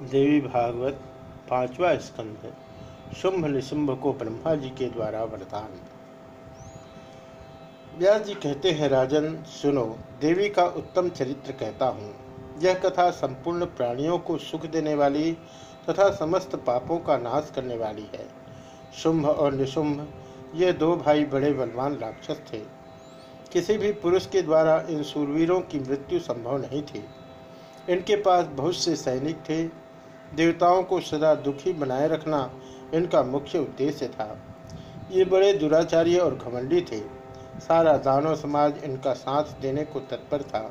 देवी भागवत पांचवा स्कंध, शुंभ निशुंभ को ब्रह्मा जी के द्वारा वरदान। व्यास जी कहते हैं, राजन, सुनो, देवी का उत्तम चरित्र कहता हूँ। यह कथा संपूर्ण प्राणियों को सुख देने वाली तथा समस्त पापों का नाश करने वाली है। शुंभ और निशुंभ, ये दो भाई बड़े बलवान राक्षस थे। किसी भी पुरुष के द्वारा इन सूरवीरों की मृत्यु संभव नहीं थी। इनके पास बहुत से सैनिक थे देवताओं को सदा दुखी बनाए रखना इनका मुख्य उद्देश्य था। ये बड़े दुराचार्य और घमंडी थे। सारा दानव समाज इनका साथ देने को तत्पर था।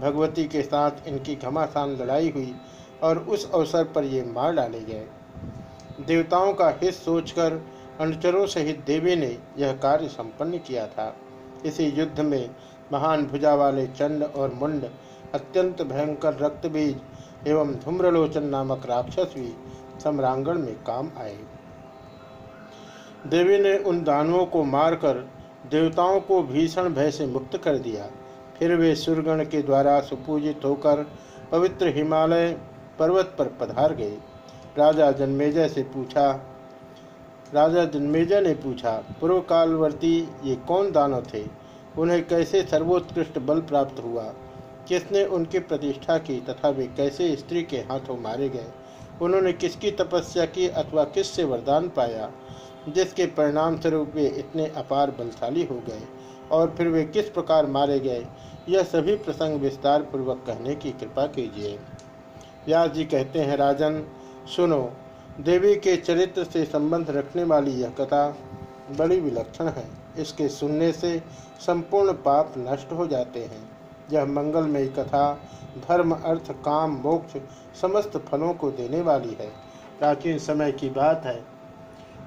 भगवती के साथ इनकी घमासान लड़ाई हुई और उस अवसर पर ये मार डाले गए। देवताओं का हित सोचकर अनुचरों सहित देवी ने यह कार्य संपन्न किया था। इसी युद्ध में महान भुजा वाले चंड और मुंड अत्यंत भयंकर रक्तबीज एवं धूम्रलोचन नामक राक्षस भी सम्रांगण में काम आए। देवी ने उन दानवों को मारकर देवताओं को भीषण भय से मुक्त कर दिया। फिर वे सुरगण के द्वारा सुपूजित होकर पवित्र हिमालय पर्वत पर पधार गए। राजा जन्मेजय से पूछा, राजा जन्मेजय ने पूछा पूर्व कालवर्ती ये कौन दानव थे? उन्हें कैसे सर्वोत्कृष्ट बल प्राप्त हुआ? किसने उनकी प्रतिष्ठा की तथा वे कैसे स्त्री के हाथों मारे गए? उन्होंने किसकी तपस्या की अथवा किससे वरदान पाया? जिसके परिणाम स्वरूप वे इतने अपार बलशाली हो गए और फिर वे किस प्रकार मारे गए? यह सभी प्रसंग विस्तार पूर्वक कहने की कृपा कीजिए। व्यास जी कहते हैं, राजन, सुनो, देवी के चरित्र से संबंध रखने वाली यह कथा बड़ी विलक्षण है। इसके सुनने से संपूर्ण पाप नष्ट हो जाते हैं। यह मंगलमयी कथा, धर्म, अर्थ, काम, मोक्ष समस्त फलों को देने वाली है। प्राचीन समय की बात है।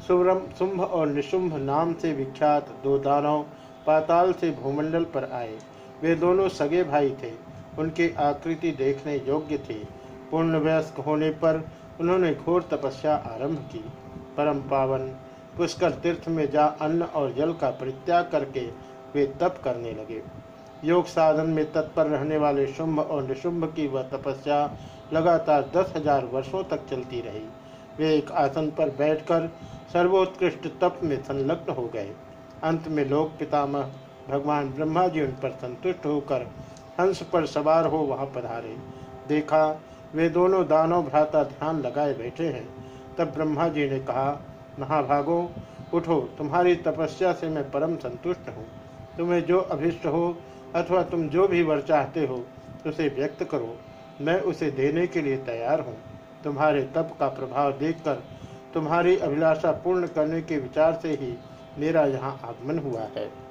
सुब्रम शुंभ और निशुंभ नाम से विख्यात दो दानव पाताल से भूमंडल पर आए। वे दोनों सगे भाई थे। उनकी आकृति देखने योग्य थी। पूर्ण वयस्क होने पर उन्होंने घोर तपस्या आरंभ की। परम पावन, पुष्कर तीर्थ में जा अन्न और जल का परित्याग करके वे तप करने लगे। योग साधन में तत्पर रहने वाले शुंभ और निशुंभ की वह तपस्या लगातार दस हज़ार वर्षों तक चलती रही। वे एक आसन पर बैठकर सर्वोत्कृष्ट तप में संलग्न हो गए। अंत में लोक पितामह भगवान ब्रह्मा जी उन पर संतुष्ट होकर हंस पर सवार हो वहाँ पधारे। देखा, वे दोनों दानव भ्राता ध्यान लगाए बैठे हैं। तब ब्रह्मा जी ने कहा, महाभागो, उठो, तुम्हारी तपस्या से मैं परम संतुष्ट हूँ। तुम्हें जो अभिष्ट हो अथवा तुम जो भी वर चाहते हो, उसे व्यक्त करो। मैं उसे देने के लिए तैयार हूँ। तुम्हारे तप का प्रभाव देखकर, तुम्हारी अभिलाषा पूर्ण करने के विचार से ही मेरा यहाँ आगमन हुआ है।